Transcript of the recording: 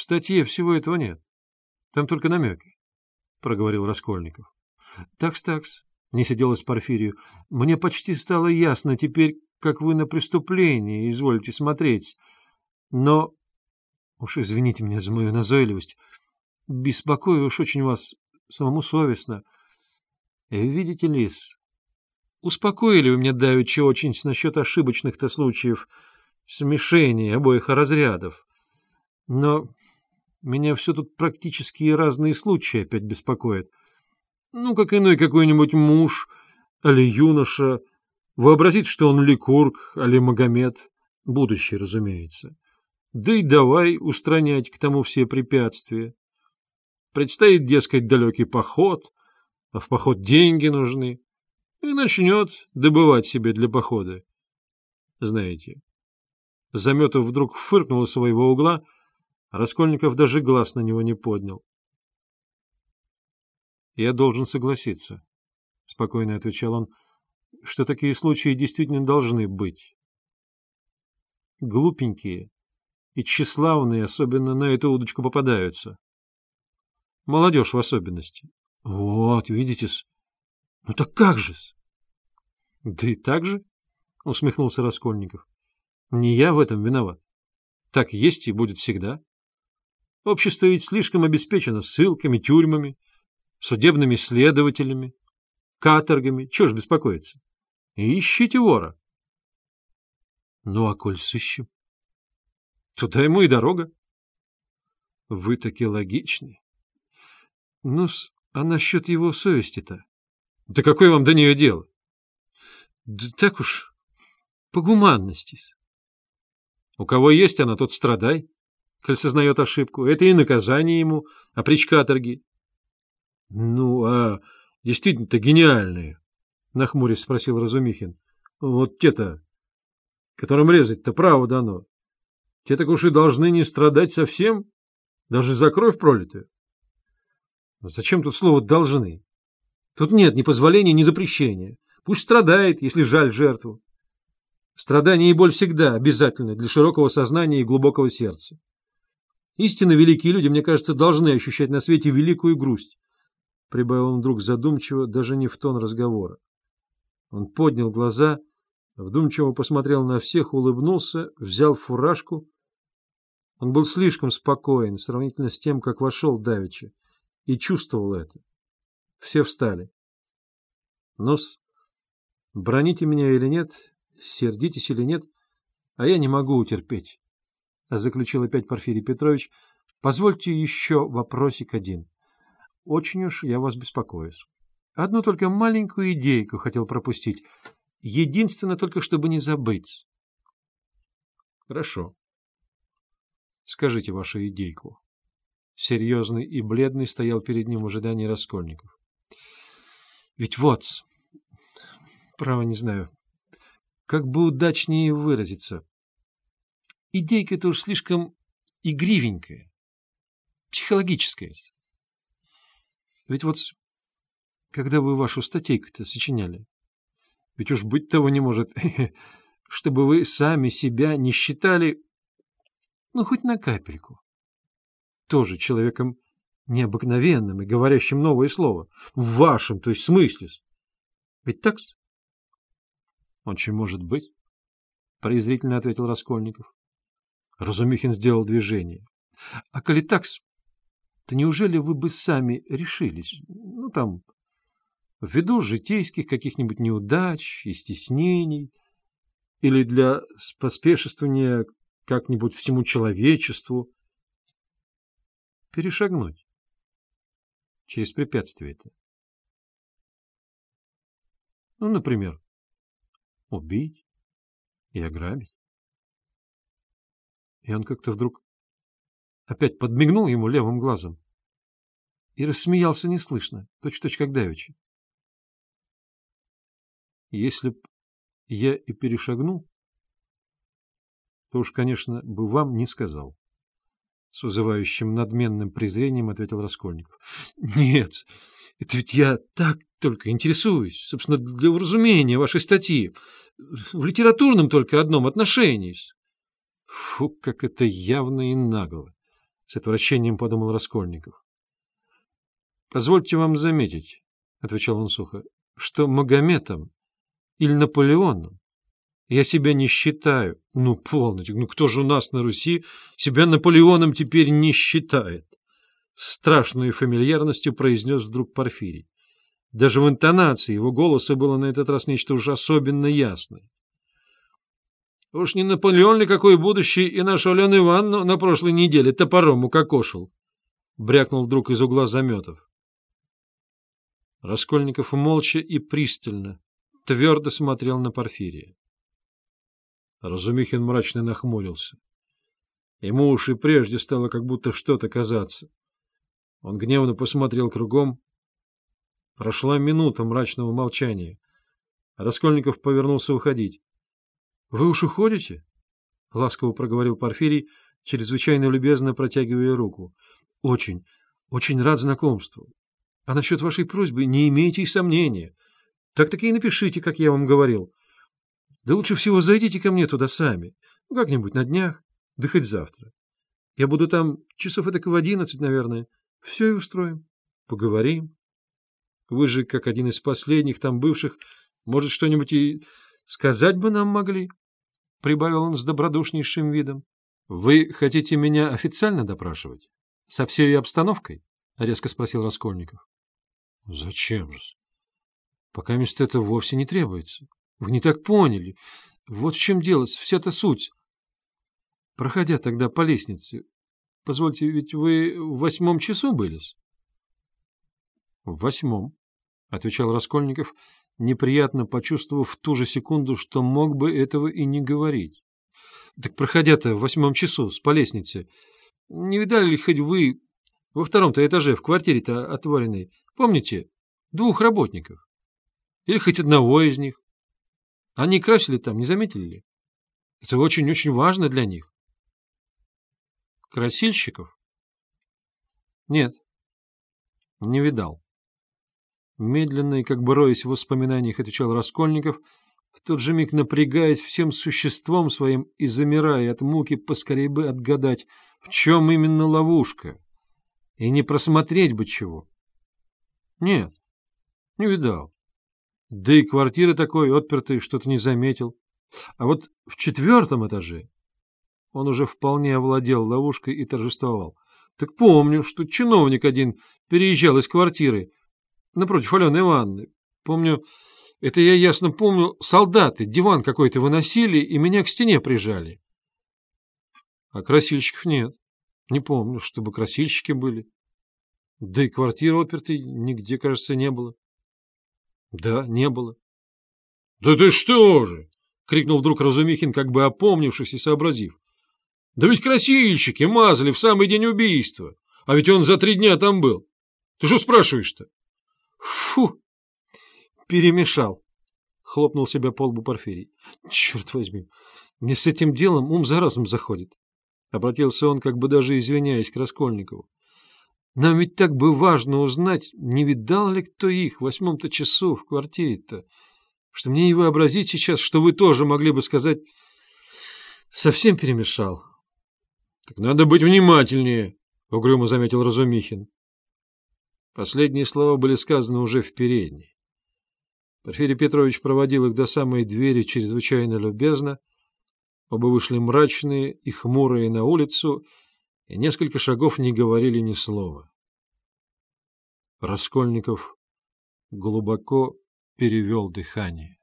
В статье всего этого нет. Там только намеки, — проговорил Раскольников. Такс-такс, — не сиделось Порфирию, — мне почти стало ясно теперь, как вы на преступление изволите смотреть. Но, уж извините меня за мою назойливость, беспокою уж очень вас самому совестно. Видите ли, успокоили вы меня давеча очень насчет ошибочных-то случаев смешения обоих разрядов. Но меня все тут практически разные случаи опять беспокоят. Ну, как иной какой-нибудь муж, али юноша, вообразит, что он Ликург, али Магомед, будущий, разумеется. Да и давай устранять к тому все препятствия. Предстоит, дескать, далекий поход, а в поход деньги нужны, и начнет добывать себе для похода. Знаете, Заметов вдруг фыркнул из своего угла, Раскольников даже глаз на него не поднял. «Я должен согласиться», — спокойно отвечал он, — «что такие случаи действительно должны быть. Глупенькие и тщеславные особенно на эту удочку попадаются. Молодежь в особенности. Вот, видите-с. Ну так как же-с? Да и так же, — усмехнулся Раскольников. Не я в этом виноват. Так есть и будет всегда. Общество ведь слишком обеспечено ссылками, тюрьмами, судебными следователями, каторгами. Чего ж беспокоиться? Ищите вора. Ну, а коль сыщем? Туда ему и дорога. Вы таки логичны. ну а насчет его совести-то? Да какое вам до нее дело? Да так уж, по гуманности. У кого есть она, тот страдай коль сознает ошибку. Это и наказание ему, а прич каторги. — Ну, а действительно-то гениальные, — нахмурясь спросил Разумихин. — Вот те-то, которым резать-то право дано. Те так уж и должны не страдать совсем, даже за кровь пролитую. Зачем тут слово «должны»? Тут нет ни позволения, ни запрещения. Пусть страдает, если жаль жертву. Страдание и боль всегда обязательны для широкого сознания и глубокого сердца. Истинно великие люди, мне кажется, должны ощущать на свете великую грусть, — прибавил он вдруг задумчиво, даже не в тон разговора. Он поднял глаза, вдумчиво посмотрел на всех, улыбнулся, взял фуражку. Он был слишком спокоен сравнительно с тем, как вошел давеча, и чувствовал это. Все встали. Нос, броните меня или нет, сердитесь или нет, а я не могу утерпеть. — заключил опять Порфирий Петрович, — позвольте еще вопросик один. Очень уж я вас беспокоюсь. Одну только маленькую идейку хотел пропустить. Единственное, только чтобы не забыть. Хорошо. Скажите вашу идейку. Серьезный и бледный стоял перед ним в ожидании Раскольников. Ведь вот, право не знаю, как бы удачнее выразиться. Идейка-то уж слишком игривенькая, психологическая. Ведь вот, когда вы вашу статейку-то сочиняли, ведь уж быть того не может, чтобы вы сами себя не считали, ну, хоть на капельку, тоже человеком необыкновенным и говорящим новое слово, в вашем, то есть смысле. Ведь так -с? Очень может быть, презрительно ответил Раскольников. Разумихин сделал движение. — А коли так, то неужели вы бы сами решились, ну там, ввиду житейских каких-нибудь неудач и стеснений, или для поспешествования как-нибудь всему человечеству, перешагнуть через препятствие это? Ну, например, убить и ограбить. И он как-то вдруг опять подмигнул ему левым глазом и рассмеялся неслышно, точь-точь как давеча. Если б я и перешагнул, то уж, конечно, бы вам не сказал. С вызывающим надменным презрением ответил Раскольников. — Нет, это ведь я так только интересуюсь, собственно, для уразумения вашей статьи, в литературном только одном отношении. Фу, как это явно и нагло! — с отвращением подумал Раскольников. — Позвольте вам заметить, — отвечал он сухо, — что Магометом или Наполеоном я себя не считаю. Ну, полностью, ну кто же у нас на Руси себя Наполеоном теперь не считает? Страшную фамильярностью произнес вдруг Порфирий. Даже в интонации его голоса было на этот раз нечто уж особенно ясное. Уж не Наполеон ли какой будущий и нашу Алену Ивановну на прошлой неделе топором укокошил? Брякнул вдруг из угла заметов. Раскольников молча и пристально, твердо смотрел на Порфирия. Разумихин мрачно нахмурился. Ему уж и прежде стало как будто что-то казаться. Он гневно посмотрел кругом. Прошла минута мрачного молчания. Раскольников повернулся уходить. — Вы уж уходите? — ласково проговорил Порфирий, чрезвычайно любезно протягивая руку. — Очень, очень рад знакомству. А насчет вашей просьбы не имейте и сомнения. Так-таки и напишите, как я вам говорил. Да лучше всего зайдите ко мне туда сами. Ну, как-нибудь на днях, да хоть завтра. Я буду там часов это в одиннадцать, наверное. Все и устроим. Поговорим. Вы же, как один из последних там бывших, может, что-нибудь и сказать бы нам могли. — прибавил он с добродушнейшим видом. — Вы хотите меня официально допрашивать? Со всей обстановкой? — резко спросил Раскольников. — Зачем же? Пока мест это вовсе не требуется. Вы не так поняли. Вот в чем дело, вся-то суть. Проходя тогда по лестнице, позвольте, ведь вы в восьмом часу были? — В восьмом, — отвечал Раскольников, — неприятно почувствовав в ту же секунду, что мог бы этого и не говорить. — Так проходя-то в восьмом часу с по лестнице, не видали ли хоть вы во втором-то этаже в квартире-то отворенной, помните, двух работников? Или хоть одного из них? Они красили там, не заметили ли? Это очень-очень важно для них. Красильщиков? Нет, не видал. Медленно и как бы роясь в воспоминаниях, отвечал Раскольников, в тот же миг напрягаясь всем существом своим и замирая от муки, поскорее бы отгадать, в чем именно ловушка, и не просмотреть бы чего. Нет, не видал. Да и квартира такой отпертой что-то не заметил. А вот в четвертом этаже он уже вполне овладел ловушкой и торжествовал. Так помню, что чиновник один переезжал из квартиры, напротив Алены Ивановны. Помню, это я ясно помню, солдаты диван какой-то выносили и меня к стене прижали. А красильщиков нет. Не помню, чтобы красильщики были. Да и квартиры опертой нигде, кажется, не было. Да, не было. — Да ты что же? — крикнул вдруг Разумихин, как бы опомнившись и сообразив. — Да ведь красильщики мазали в самый день убийства, а ведь он за три дня там был. Ты что спрашиваешь-то? Фу! Перемешал. Хлопнул себя по лбу Порфирий. Черт возьми, мне с этим делом ум за разум заходит. Обратился он, как бы даже извиняясь, к Раскольникову. Нам ведь так бы важно узнать, не видал ли кто их в восьмом-то часу в квартире-то, что мне и вообразить сейчас, что вы тоже могли бы сказать, совсем перемешал. — Так надо быть внимательнее, — угрюмо заметил Разумихин. Последние слова были сказаны уже в передней. Порфирий Петрович проводил их до самой двери чрезвычайно любезно. Оба вышли мрачные и хмурые на улицу, и несколько шагов не говорили ни слова. Раскольников глубоко перевел дыхание.